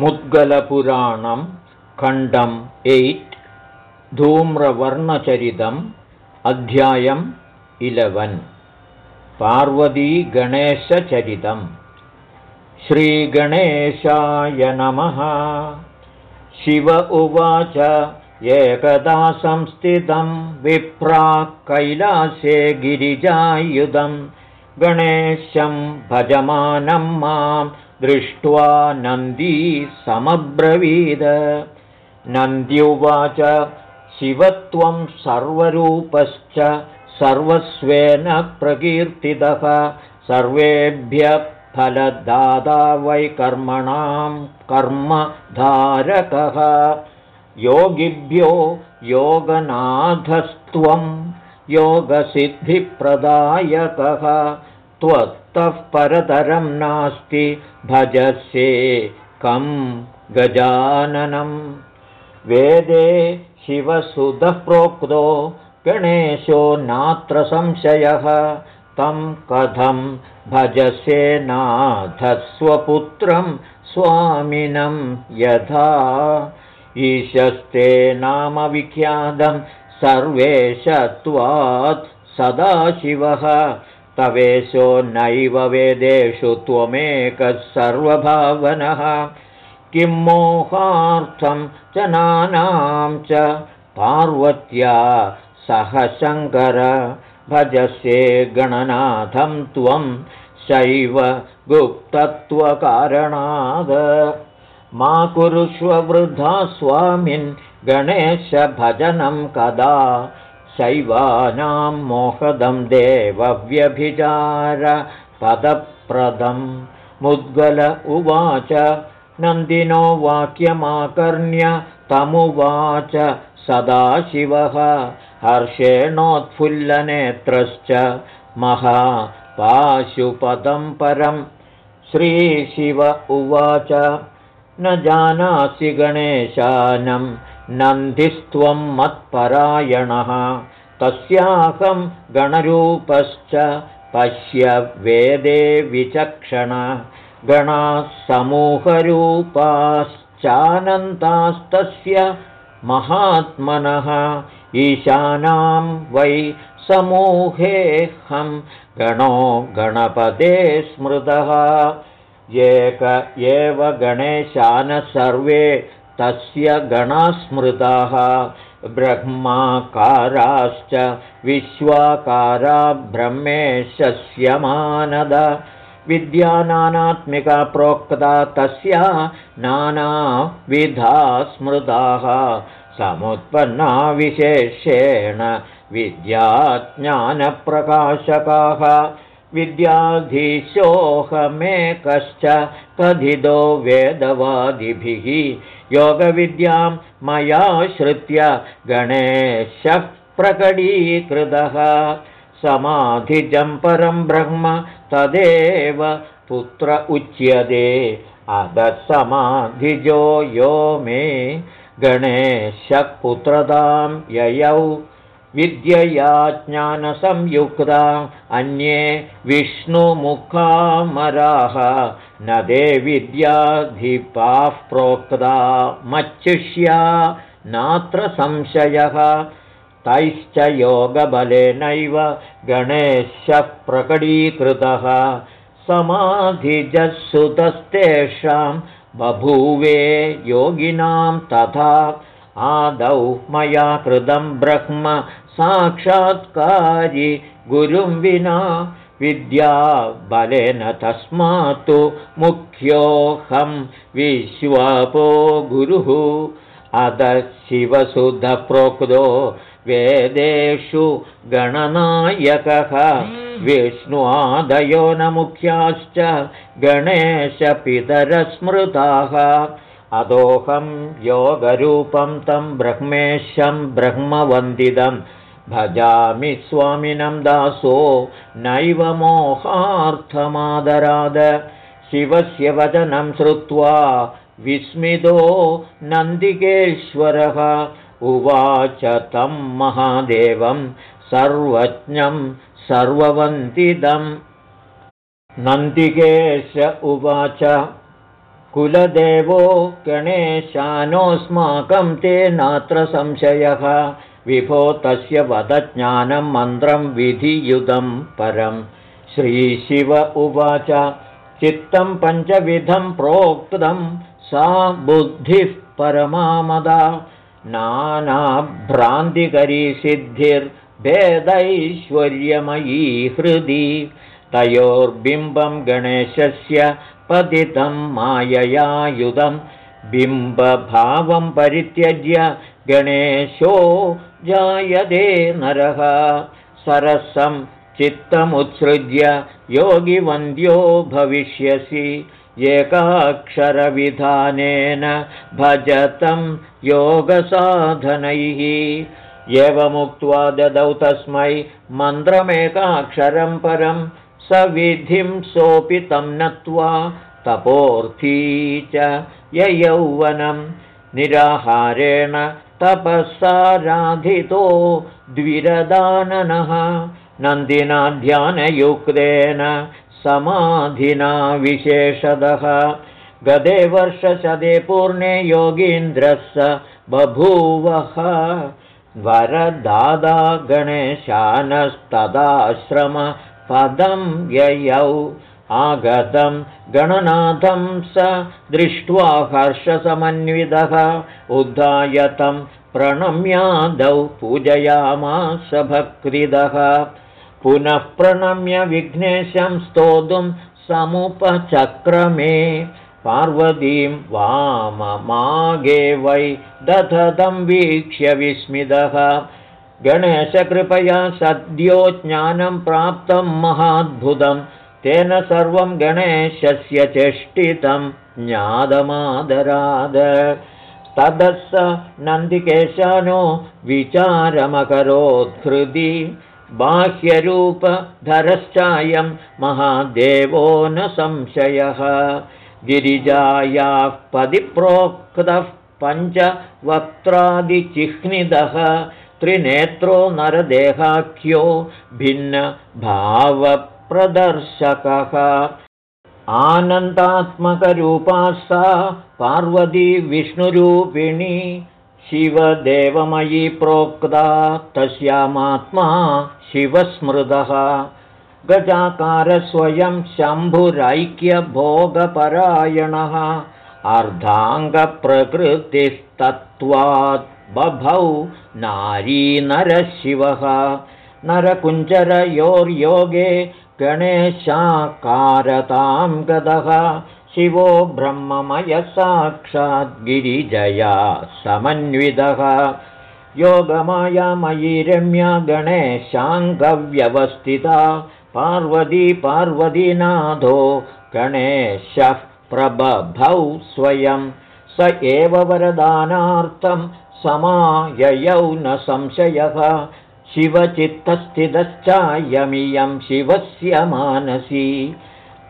मुद्गलपुराणं खण्डम् एय्ट् धूम्रवर्णचरितम् अध्यायम् इलवन्। पार्वतीगणेशचरितम्। श्रीगणेशाय नमः। शिव उवाच एकदा संस्थितं विप्राक् कैलासे गिरिजायुधं। गणेशं भजमानं मां दृष्ट्वा नन्दी समब्रवीद। नन्द्युवाच शिवत्वं सर्वरूपश्च सर्वस्वेन प्रकीर्तितः। सर्वेभ्यः फलदादा वै कर्मणां कर्मधारकः। योगिभ्यो योगनाथस्त्वं योगसिद्धिप्रदायकः त्वत्तः परतरं नास्ति भजसे कं गजाननं वेदे शिवसुतः प्रोक्तो गणेशो नात्र संशयः। तं कथं भजसे नाथस्वपुत्रं स्वामिनं यथा। ईशस्ते नाम विख्यातं सर्वेशत्वात् सदाशिवः तवेशो नैव वेदेषु त्वमेकः सर्वभावनः किं मोहार्थं जनानां च पार्वत्या सह शङ्कर भजसे गणनाथं त्वं शैव गुप्तत्वकारणाद्। मा कुरुष्व वृद्धा स्वामिन् गणेशभजनं कदा शैवानां मोहदं देवव्यभिचारपदप्रदं मुद्गल उवाच नन्दिनो वाक्यमाकर्ण्य तमुवाच सदाशिवः। हर्षेणोत्फुल्लनेत्रश्च महापाशुपदं परं। श्रीशिव उवाच न जानासि गणेशानं नन्दिस्त्वं मत्परायणः। तस्याहं गणरूपश्च पश्य वेदे विचक्षण। गणाः समूहरूपाश्चानन्तास्तस्य महात्मनः। ईशानां वै समूहेऽहं गणो गणपते स्मृतः। एक एव गणेशान सर्वे तस्य गणास्मृताः ब्रह्माकाराश्च विश्वाकारा ब्रह्मेशस्य मानद। विद्या प्रोक्ता तस्या नानाविधा स्मृताः समुत्पन्ना विशेषेण विद्याज्ञानप्रकाशकाः। विद्याधीशोऽहमेकश्च कथितो वेदवादिभिः योगविद्यां मया श्रुत्य गणेशः प्रकटीकृतः। समाधिजं परं ब्रह्म तदेव पुत्र उच्यते। अदसमाधिजो यो मे। गणेशः पुत्रतां ययौ विद्यया ज्ञानसंयुक्ता अन्ये विष्णुमुखामराः न दे विद्याधिपाः प्रोक्ता मच्छिष्या नात्र संशयः तैश्च योगबलेनैव गणेशः प्रकटीकृतः समाधिजसुतस्तेषां बभूवे योगिनां तथा आदौ मया कृतं ब्रह्म साक्षात्कारि गुरुं विना विद्याबलेन तस्मात्तु मुख्योऽहं विश्वपो गुरुः। शिवसुधप्रोक्तो वेदेषु गणनायकः। विष्णुआदयो न मुख्याश्च गणेशपितरस्मृताः। अदोहं योगरूपं तं ब्रह्मेशं ब्रह्मवन्दितं भजामि स्वामिनं दासो नैव मोहार्थमादराद। शिवस्य वचनं श्रुत्वा विस्मितो नन्दिकेश्वरः उवाच तं महादेवं सर्वज्ञं सर्ववन्दिदम् नन्दिकेश उवाच कुलदेवो गणेशानोऽस्माकं ते नात्र संशयः विभो तस्य वदज्ञानं मन्त्रं विधियुतं परं। श्रीशिव उवाच चित्तं पञ्चविधं प्रोक्तं सा बुद्धिः परमामदा। नानाभ्रान्तिकरी सिद्धिर्भेदैश्वर्यमयी हृदि। तयोर्बिम्बं गणेशस्य पतितं माययायुधं। बिम्बभावं परित्यज्य गणेशो जायते नरः। सरसं चित्तमुत्सृज्य योगिवन्द्यो भविष्यसि। एकाक्षरविधानेन भजतं योगसाधनैः। एवमुक्त्वा ददौ तस्मै मन्त्रमेकाक्षरं परं सविधिं सोऽपि तं नत्वा तपोर्थी च ययौवनं निराहारेण तपःसाराधितो द्विरदाननः नन्दिना ध्यानयुक्तेन समाधिना विशेषदः गदे वर्षशदे पूर्णे योगीन्द्रः स बभूवः। वरदादा गणेशानस्तदाश्रमपदं ययौ आगतं गणनाथं स दृष्ट्वा हर्षसमन्वितः उद्धायतं प्रणम्यादौ पूजयामास भक्तिदः। पुनः प्रणम्य विघ्नेशं स्तोतुं समुपचक्रमे। पार्वतीं वाममागे वै दधतं वीक्ष्य विस्मितः। गणेशकृपया सद्यो ज्ञानं प्राप्तं महाद्भुतं तेन सर्वं गणेशस्य चेष्टितं ज्ञादमादराद ततः स नन्दिकेशानो विचारमकरोत्हृदि बाह्यरूपधरश्चायं महादेवो न संशयः। गिरिजायाः पदिप्रोक्तः पञ्चवक्त्रादिचिह्निदः। त्रिनेत्रो नरदेहाख्यो भिन्नभावप्रदर्शकः आनन्दात्मकरूपा सा पार्वती विष्णुरूपिणी शिवदेवमयी प्रोक्ता तस्यामात्मा शिवस्मृतः। गजाकारस्वयं शम्भुरैक्यभोगपरायणः। अर्धाङ्गप्रकृतिस्तत्त्वात् बभौ नारीनरशिवः। नरकुञ्जरयोर्योगे गणेशाकारतां गदः शिवो ब्रह्ममयसाक्षाद्गिरिजया समन्वितः। योगमायामयी रम्या गणेशाङ्गव्यवस्थिता पार्वती पार्वतीनाथो गणेशः प्रबभौ स्वयं। स एव वरदानार्थं समाययौ न संशयः शिवचित्तस्थितश्चायमियं शिवस्य मानसी।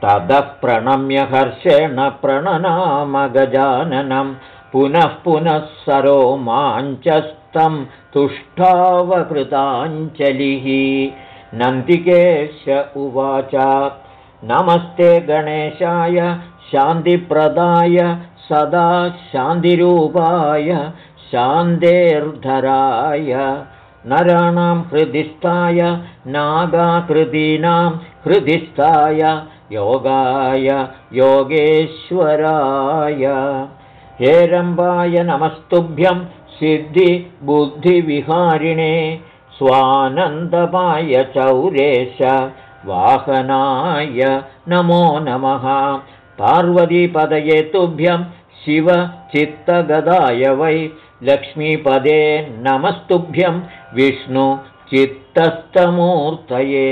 ततः प्रणम्य हर्षेण प्रणनामगजाननं। पुनः पुनः सरो माञ्चस्तं तुष्टावकृताञ्जलिः। नन्दिकेश उवाच नमस्ते गणेशाय शान्तिप्रदाय सदा शान्तिरूपाय शान्तेर्धराय नराणां हृदिस्थाय नागाकृतीनां हृदिस्थाय योगाय योगेश्वराय। हेरम्बाय नमस्तुभ्यं सिद्धिबुद्धिविहारिणे स्वानन्दमाय चौरेश वाहनाय नमो नमः। पार्वतीपदये तुभ्यं शिवचित्तगदाय वै लक्ष्मीपदे नमस्तुभ्यं विष्णुचित्तस्तमूर्तये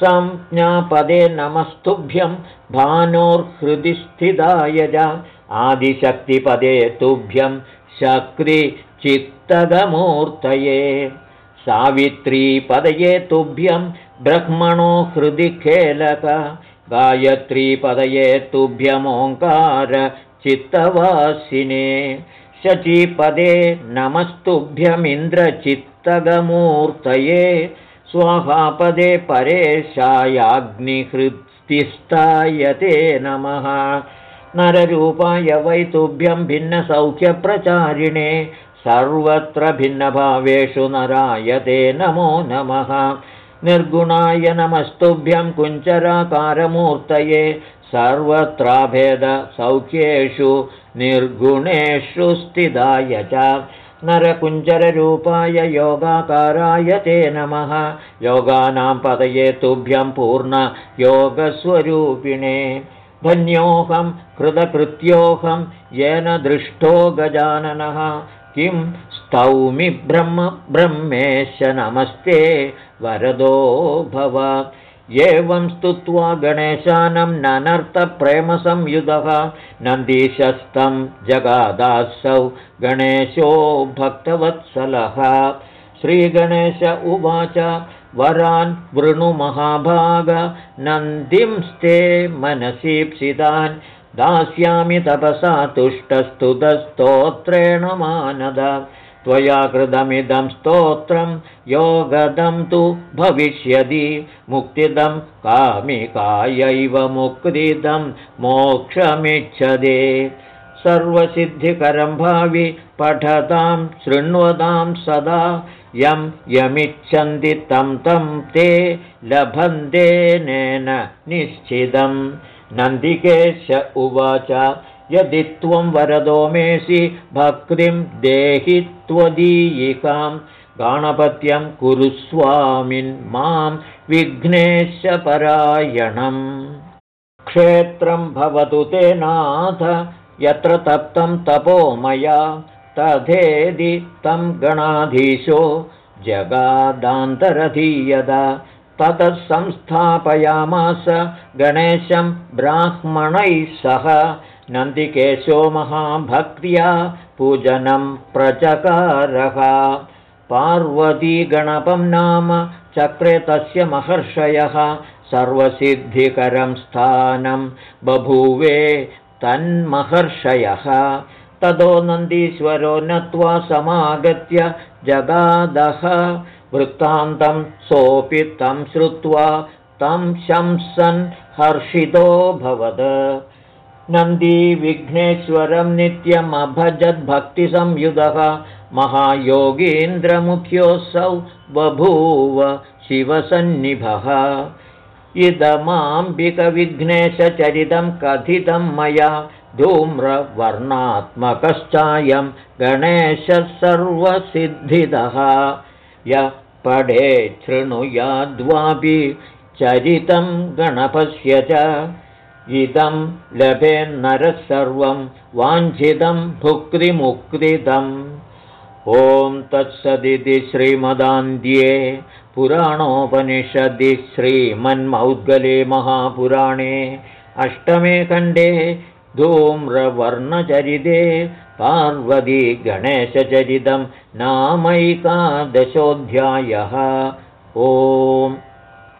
संज्ञापदे नमस्तुभ्यं भानोर्हृदि स्थिताय च आदिशक्तिपदे तुभ्यं शक्तिचित्तगमूर्तये सावित्रीपदये तुभ्यं ब्रह्मणो हृदि खेलक गायत्रीपदये तुभ्यमोङ्कार चित्तवासिने शचीपदे नमस्तुभ्यमिन्द्रचित्तगमूर्तये स्वाहापदे परेशायाग्निहृत्तिस्थायते नमः। नररूपाय वैतुभ्यं भिन्नसौख्यप्रचारिणे सर्वत्र भिन्नभावेषु नराय ते नमो नमः। निर्गुणाय नमस्तुभ्यं कुञ्चराकारमूर्तये सर्वत्राभेदसौख्येषु निर्गुणेषु स्थिताय च नरकुञ्जररूपाय योगाकाराय ते नमः। योगानां पदये तुभ्यं पूर्णयोगस्वरूपिणे धन्योऽहं कृतकृत्योऽहं येन दृष्टो गजाननः। किं स्तौमि ब्रह्म ब्रह्मेश नमस्ते वरदो भव एवं स्तुत्वा गणेशानं ननर्थप्रेमसंयुधः नन्दीशस्तं जगादासौ गणेशो भक्तवत्सलः। श्रीगणेश उवाच वरान् वृणुमहाभाग नन्दिंस्ते मनसीप्सितान् दास्यामि तपसा तुष्टस्तुतस्तोत्रेण मानद त्वया कृतमिदं स्तोत्रं योगदं तु भविष्यति। मुक्तिदं कामिकायैव मुक्तिदं मोक्षमिच्छदे। सर्वसिद्धिकरं भावि पठतां शृण्वतां सदा। यं यमिच्छन्ति तं तं ते लभन्तेनेन निश्चितं नन्दिकेश उवाच यदि त्वं वरदो मेसि भक्तिं देहि त्वदीयिकां गाणपत्यं कुरु स्वामिन् मां विघ्नेशपरायणम्। क्षेत्रं भवतु ते नाथ यत्र तप्तं तपो मया। तथेदि तं गणाधीशो जगादान्तरधीयदा ततः संस्थापयामास गणेशं ब्राह्मणैः सह नन्दिकेशो महाभक्त्या पूजनं प्रचकारः। पार्वतीगणपं नाम चक्रे तस्य महर्षयः सर्वसिद्धिकरं स्थानं बभूवे तन्महर्षयः। ततो नन्दीश्वरो नत्वा समागत्य जगादः। वृत्तान्तं सोऽपि तं श्रुत्वा तं शंसन् हर्षितोऽभवत् नन्दीविघ्नेश्वरं नित्यमभजद्भक्तिसंयुधः महायोगीन्द्रमुख्योऽसौ बभूव शिवसन्निभः। इदमाम्बिकविघ्नेशचरितं कथितं मया धूम्रवर्णात्मकश्चायं गणेशः सर्वसिद्धिदः य पढे शृणुयाद्वापि चरितं गणपस्य च इदं लभेन्नरः सर्वं वाञ्छितं भुक्तिमुक्तिदम् ॐ तत्सदिति श्रीमदान्ध्ये पुराणोपनिषदि श्रीमन्मौद्गले महापुराणे अष्टमे खण्डे धूम्रवर्णचरिते पार्वतीगणेशचरितं नामैकादशोऽध्यायः। ओम्